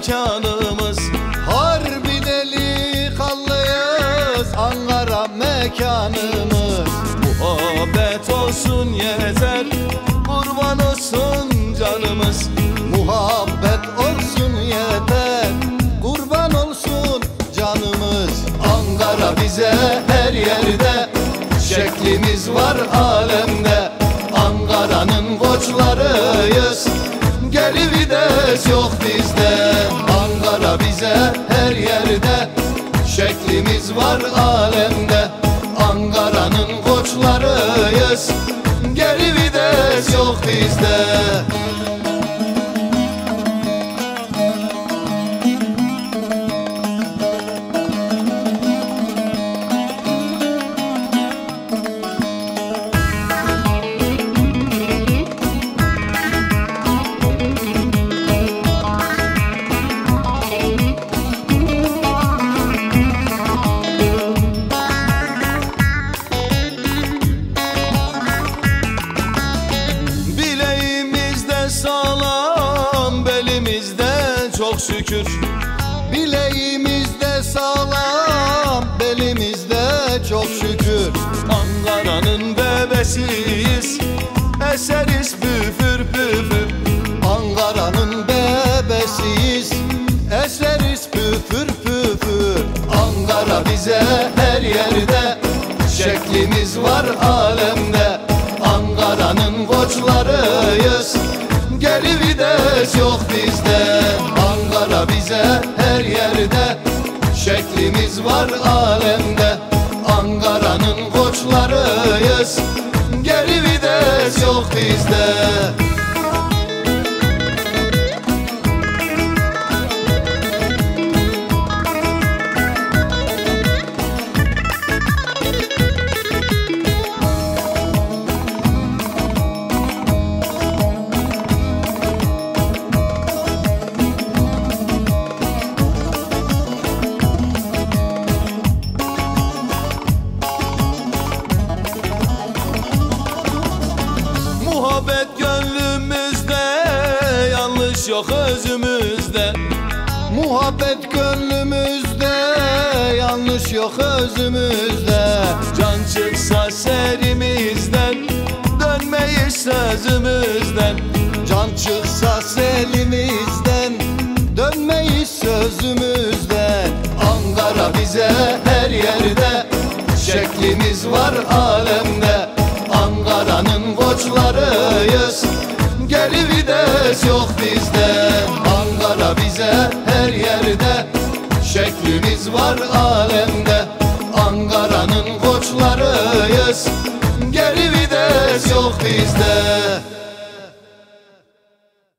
canımız Harbi delikanlıyız Ankara mekanımız. Muhabbet olsun yeter Kurban olsun canımız. Muhabbet olsun yeter Kurban olsun canımız. Ankara bize her yerde Şeklimiz var alemde. Ankara'nın koçlarıyız vites yok bizde. Ankara bize her yerde. Şeklimiz var alemde. Ankara'nın koçlarıyız. Geri vites yok bizde çok şükür. Bileğimizde sağlam, belimizde çok şükür. Ankara'nın bebesiyiz Eseriz püfür püfür Ankara'nın bebesiyiz, eseriz püfür püfür Ankara bize her yerde, şeklimiz var alemde. Ankara'nın koçlarıyız, geri vites yok bizde şeklimiz var alemde Ankara'nın koçlarıyız, geri vites yok bizde Muhabbet gönlümüzde Yanlış yok özümüzde. Muhabbet gönlümüzde Yanlış yok özümüzde. Can çıksa serimizden Dönmeyiz sözümüzden. Can çıksa selimizden Dönmeyiz sözümüzden. Ankara bize her yerde Şeklimiz var alemde Ankara'nın koçlarıyız Geri vites yok bizde. Ankara bize her yerde. Şeklimiz var alemde. Ankara'nın koçlarıyız Geri vites yok bizde